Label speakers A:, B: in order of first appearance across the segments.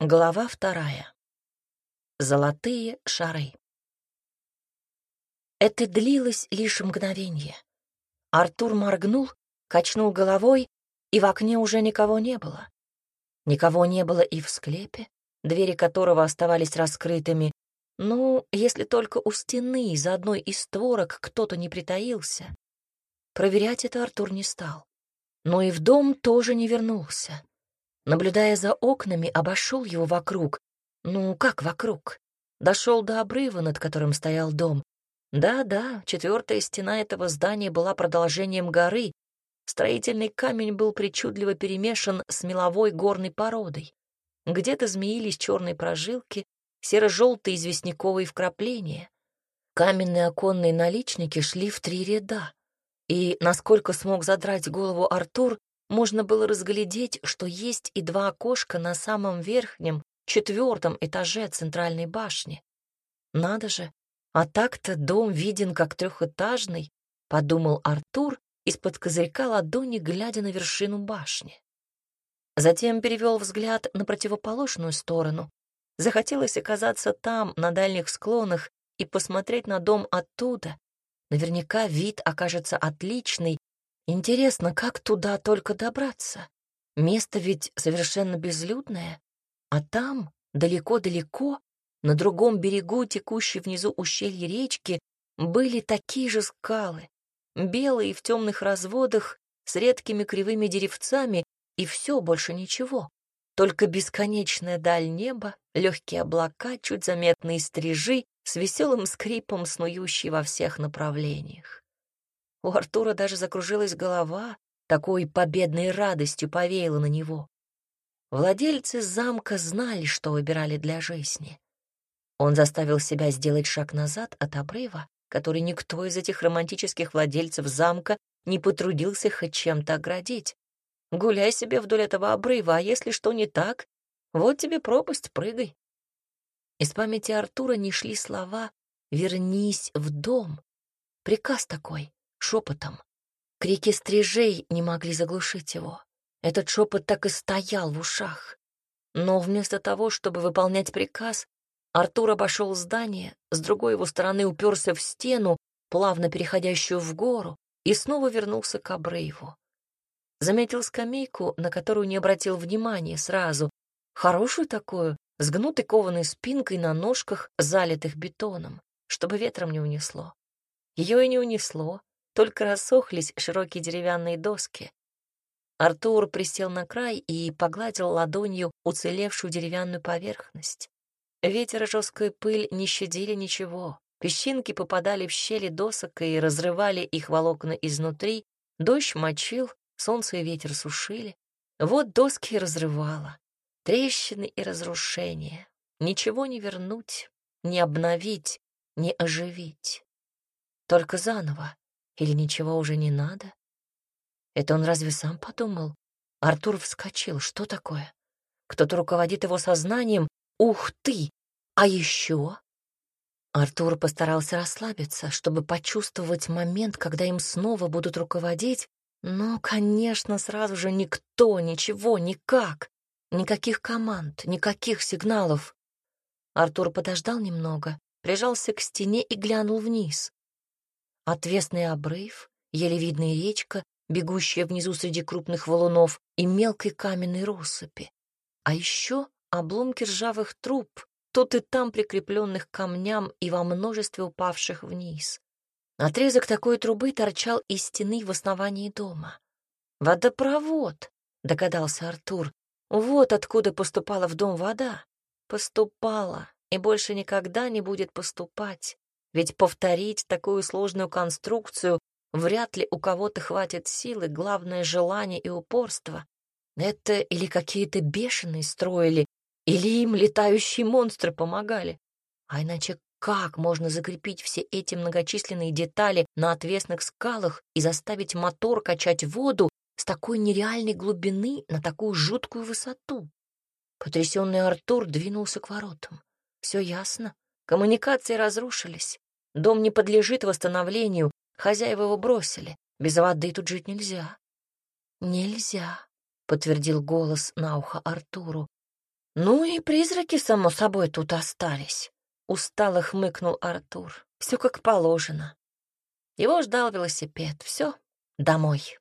A: Глава вторая. Золотые шары. Это длилось лишь мгновение. Артур моргнул, качнул головой, и в окне уже никого не было. Никого не было и в склепе, двери которого оставались раскрытыми. Ну, если только у стены за одной из створок кто-то не притаился. Проверять это Артур не стал. Но и в дом тоже не вернулся. Наблюдая за окнами, обошел его вокруг. Ну, как вокруг? Дошел до обрыва, над которым стоял дом. Да-да, четвертая стена этого здания была продолжением горы. Строительный камень был причудливо перемешан с меловой горной породой. Где-то змеились черные прожилки, серо-желтые известняковые вкрапления. Каменные оконные наличники шли в три ряда. И, насколько смог задрать голову Артур, можно было разглядеть, что есть и два окошка на самом верхнем, четвертом этаже центральной башни. Надо же, а так-то дом виден как трехэтажный, подумал Артур из-под козырька ладони, глядя на вершину башни. Затем перевел взгляд на противоположную сторону. Захотелось оказаться там, на дальних склонах, и посмотреть на дом оттуда. Наверняка вид окажется отличный, Интересно, как туда только добраться? Место ведь совершенно безлюдное. А там, далеко-далеко, на другом берегу текущей внизу ущелья речки, были такие же скалы, белые в темных разводах, с редкими кривыми деревцами, и все, больше ничего. Только бесконечная даль неба, легкие облака, чуть заметные стрижи, с веселым скрипом снующие во всех направлениях. У Артура даже закружилась голова, такой победной радостью повеяло на него. Владельцы замка знали, что выбирали для жизни. Он заставил себя сделать шаг назад от обрыва, который никто из этих романтических владельцев замка не потрудился хоть чем-то оградить. Гуляй себе вдоль этого обрыва, а если что не так, вот тебе пропасть, прыгай. Из памяти Артура не шли слова «вернись в дом». Приказ такой шепотом. Крики стрижей не могли заглушить его. Этот шепот так и стоял в ушах. Но вместо того, чтобы выполнять приказ, Артур обошел здание, с другой его стороны уперся в стену, плавно переходящую в гору, и снова вернулся к обрыву. Заметил скамейку, на которую не обратил внимания сразу, хорошую такую, с гнутой кованой спинкой на ножках, залитых бетоном, чтобы ветром не унесло. Ее и не унесло, только рассохлись широкие деревянные доски. Артур присел на край и погладил ладонью уцелевшую деревянную поверхность. Ветер и жесткая пыль не щадили ничего. Песчинки попадали в щели досок и разрывали их волокна изнутри. Дождь мочил, солнце и ветер сушили. Вот доски разрывало. Трещины и разрушения. Ничего не вернуть, не обновить, не оживить. Только заново, или ничего уже не надо? Это он разве сам подумал? Артур вскочил. Что такое? Кто-то руководит его сознанием. Ух ты! А еще? Артур постарался расслабиться, чтобы почувствовать момент, когда им снова будут руководить, но, конечно, сразу же никто, ничего, никак. Никаких команд, никаких сигналов. Артур подождал немного, прижался к стене и глянул вниз. Отвесный обрыв, еле видная речка, бегущая внизу среди крупных валунов и мелкой каменной россыпи. А еще обломки ржавых труб, тут и там прикрепленных к камням и во множестве упавших вниз. Отрезок такой трубы торчал из стены в основании дома. «Водопровод», — догадался Артур. «Вот откуда поступала в дом вода. Поступала и больше никогда не будет поступать. Ведь повторить такую сложную конструкцию вряд ли у кого-то хватит силы, главное — желание и упорство. Это или какие-то бешеные строили, или им летающие монстры помогали. А иначе как можно закрепить все эти многочисленные детали на отвесных скалах и заставить мотор качать воду с такой нереальной глубины на такую жуткую высоту? Потрясенный Артур двинулся к воротам. Все ясно. Коммуникации разрушились. Дом не подлежит восстановлению. Хозяева его бросили. Без воды тут жить нельзя. Нельзя, подтвердил голос на ухо Артуру. «Ну и призраки, само собой, тут остались», — устало хмыкнул Артур. Все как положено. Его ждал велосипед. Все, домой.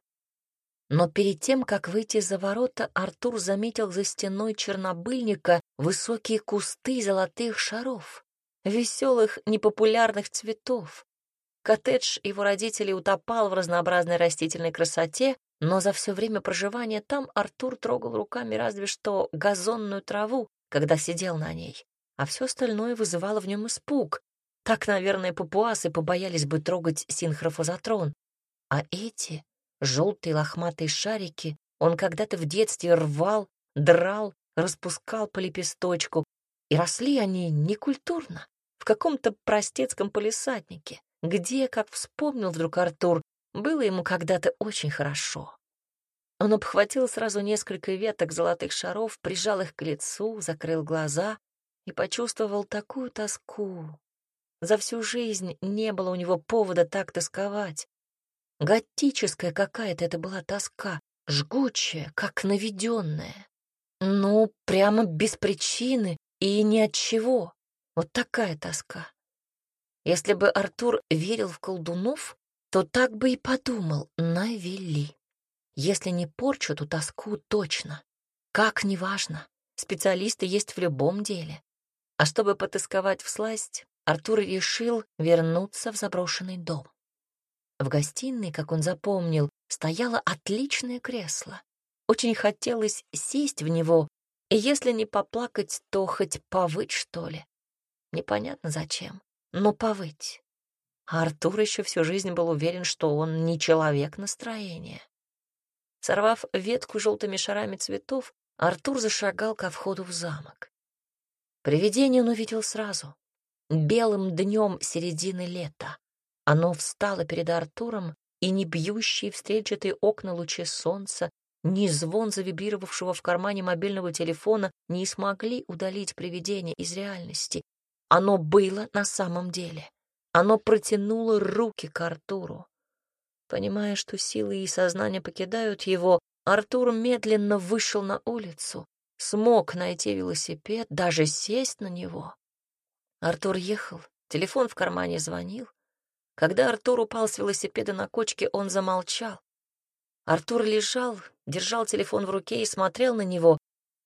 A: Но перед тем, как выйти за ворота, Артур заметил за стеной чернобыльника высокие кусты золотых шаров, веселых, непопулярных цветов. Коттедж его родителей утопал в разнообразной растительной красоте, но за все время проживания там Артур трогал руками разве что газонную траву, когда сидел на ней, а все остальное вызывало в нем испуг. Так, наверное, папуасы побоялись бы трогать синхрофазотрон. А эти желтые лохматые шарики он когда-то в детстве рвал, драл, распускал по лепесточку, и росли они некультурно, каком-то простецком полисаднике где, как вспомнил вдруг Артур, было ему когда-то очень хорошо. Он обхватил сразу несколько веток золотых шаров, прижал их к лицу, закрыл глаза и почувствовал такую тоску. За всю жизнь не было у него повода так тосковать. Готическая какая-то это была тоска, жгучая, как наведенная. Ну, прямо без причины и ни от чего. Вот такая тоска. Если бы Артур верил в колдунов, то так бы и подумал, навели. Если не порчу, то тоску точно. Как, неважно. Специалисты есть в любом деле. А чтобы потасковать в сласть, Артур решил вернуться в заброшенный дом. В гостиной, как он запомнил, стояло отличное кресло. Очень хотелось сесть в него, и если не поплакать, то хоть повыть, что ли. Непонятно зачем но повыть. А Артур еще всю жизнь был уверен, что он не человек настроения. Сорвав ветку желтыми шарами цветов, Артур зашагал ко входу в замок. Привидение он увидел сразу. Белым днем середины лета. Оно встало перед Артуром, и не бьющие встречатые окна лучи солнца, ни звон завибрировавшего в кармане мобильного телефона не смогли удалить привидение из реальности, оно было на самом деле. Оно протянуло руки к Артуру. Понимая, что силы и сознание покидают его, Артур медленно вышел на улицу, смог найти велосипед, даже сесть на него. Артур ехал, телефон в кармане звонил. Когда Артур упал с велосипеда на кочке, он замолчал. Артур лежал, держал телефон в руке и смотрел на него.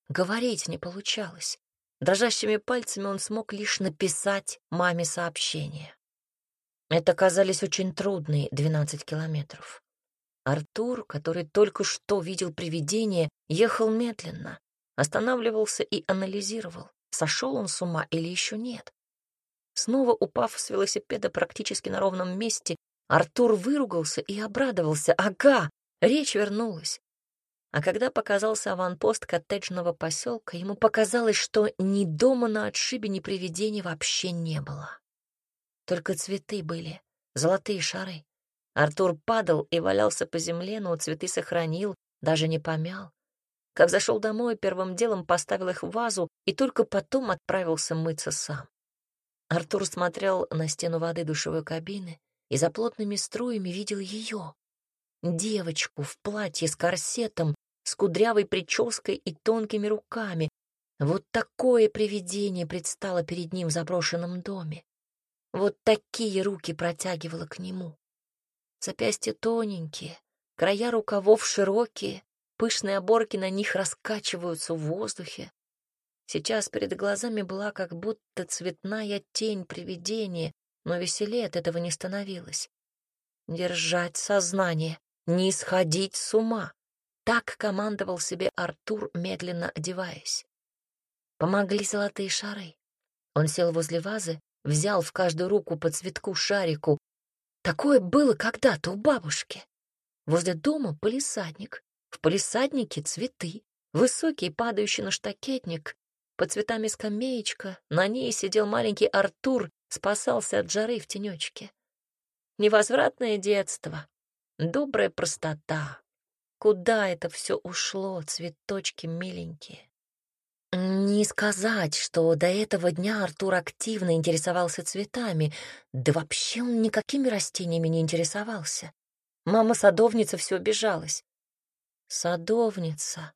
A: Говорить не получалось. Дрожащими пальцами он смог лишь написать маме сообщение. Это казались очень трудные 12 километров. Артур, который только что видел привидение, ехал медленно, останавливался и анализировал, сошел он с ума или еще нет. Снова упав с велосипеда практически на ровном месте, Артур выругался и обрадовался. Ага, речь вернулась. А когда показался аванпост коттеджного поселка, ему показалось, что ни дома на отшибе, ни привидений вообще не было. Только цветы были, золотые шары. Артур падал и валялся по земле, но цветы сохранил, даже не помял. Как зашел домой, первым делом поставил их в вазу и только потом отправился мыться сам. Артур смотрел на стену воды душевой кабины и за плотными струями видел ее, девочку в платье с корсетом, с кудрявой прической и тонкими руками. Вот такое привидение предстало перед ним в заброшенном доме. Вот такие руки протягивала к нему. Запястья тоненькие, края рукавов широкие, пышные оборки на них раскачиваются в воздухе. Сейчас перед глазами была как будто цветная тень привидения, но веселее от этого не становилось. Держать сознание, не сходить с ума. Так командовал себе Артур, медленно одеваясь. Помогли золотые шары. Он сел возле вазы, взял в каждую руку по цветку шарику. Такое было когда-то у бабушки. Возле дома полисадник. В полисаднике цветы, высокий, падающий на штакетник. Под цветами скамеечка, на ней сидел маленький Артур, спасался от жары в тенечке. Невозвратное детство, добрая простота, Куда это все ушло, цветочки миленькие? Не сказать, что до этого дня Артур активно интересовался цветами, да вообще он никакими растениями не интересовался. Мама-садовница все обижалась. Садовница.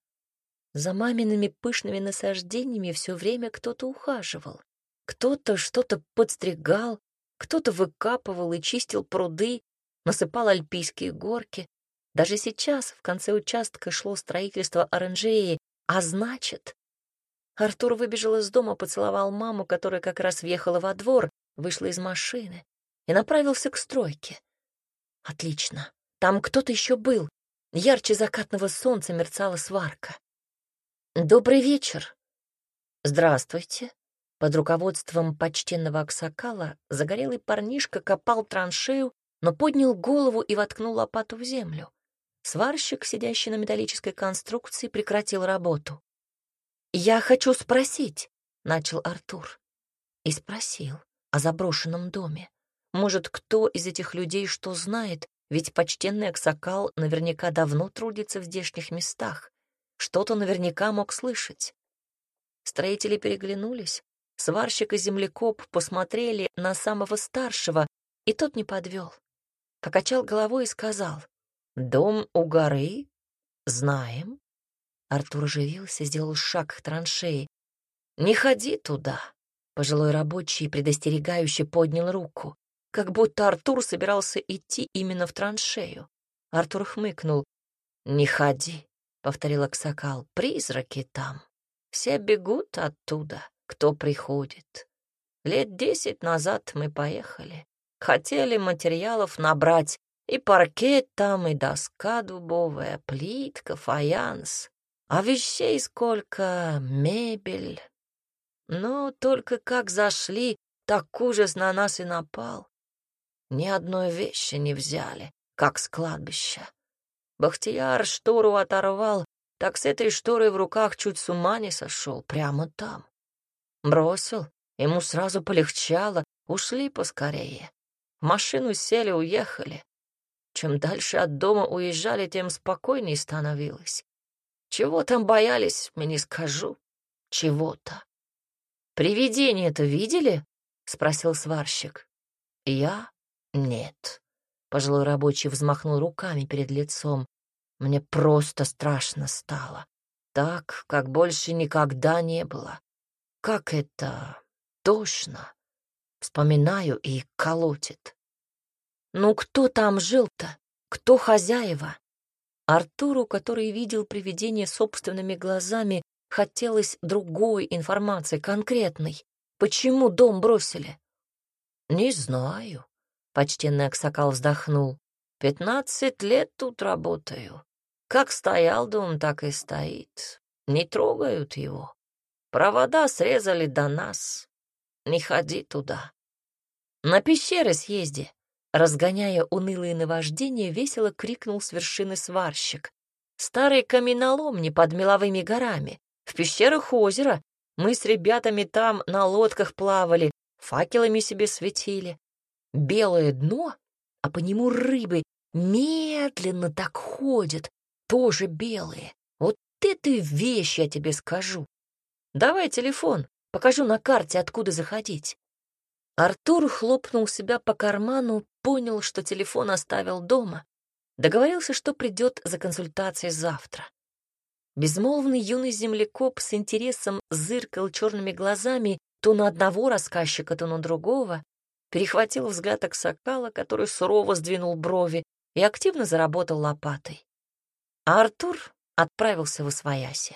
A: За мамиными пышными насаждениями все время кто-то ухаживал. Кто-то что-то подстригал, кто-то выкапывал и чистил пруды, насыпал альпийские горки. Даже сейчас в конце участка шло строительство оранжереи, а значит... Артур выбежал из дома, поцеловал маму, которая как раз въехала во двор, вышла из машины и направился к стройке. Отлично. Там кто-то еще был. Ярче закатного солнца мерцала сварка. «Добрый вечер!» «Здравствуйте!» Под руководством почтенного Аксакала загорелый парнишка копал траншею, но поднял голову и воткнул лопату в землю. Сварщик, сидящий на металлической конструкции, прекратил работу. «Я хочу спросить», — начал Артур. И спросил о заброшенном доме. Может, кто из этих людей что знает, ведь почтенный Аксакал наверняка давно трудится в здешних местах. Что-то наверняка мог слышать. Строители переглянулись. Сварщик и землекоп посмотрели на самого старшего, и тот не подвел. Покачал головой и сказал, «Дом у горы? Знаем». Артур оживился, сделал шаг к траншеи. «Не ходи туда!» Пожилой рабочий предостерегающе поднял руку, как будто Артур собирался идти именно в траншею. Артур хмыкнул. «Не ходи повторил Аксакал. Призраки там. Все бегут оттуда, кто приходит. Лет десять назад мы поехали. Хотели материалов набрать. И паркет там, и доска дубовая, плитка, фаянс. А вещей сколько, мебель. Но только как зашли, так ужас на нас и напал. Ни одной вещи не взяли, как с кладбища. Бахтияр штору оторвал, так с этой шторой в руках чуть с ума не сошел, прямо там. Бросил, ему сразу полегчало, ушли поскорее. Машину сели, уехали. Чем дальше от дома уезжали, тем спокойнее становилось. Чего там боялись, мне не скажу. Чего-то. «Привидение-то видели?» — спросил сварщик. «Я? Нет. Пожилой рабочий взмахнул руками перед лицом. Мне просто страшно стало. Так, как больше никогда не было. Как это тошно. Вспоминаю и колотит. Ну кто там жил-то? Кто хозяева? Артуру, который видел привидение собственными глазами, хотелось другой информации, конкретной. Почему дом бросили? Не знаю. Почтенный Аксакал вздохнул. «Пятнадцать лет тут работаю. Как стоял дом, так и стоит. Не трогают его. Провода срезали до нас. Не ходи туда. На пещеры съезди». Разгоняя унылые наваждения, весело крикнул с вершины сварщик. «Старый каменолом не под меловыми горами. В пещерах озера. Мы с ребятами там на лодках плавали, факелами себе светили белое дно, а по нему рыбы медленно так ходят, тоже белые. Вот это вещь, я тебе скажу. Давай телефон, покажу на карте, откуда заходить. Артур хлопнул себя по карману, понял, что телефон оставил дома. Договорился, что придет за консультацией завтра. Безмолвный юный землекоп с интересом зыркал черными глазами то на одного рассказчика, то на другого, перехватил взгляд Аксакала, который сурово сдвинул брови и активно заработал лопатой. А Артур отправился в Освояси.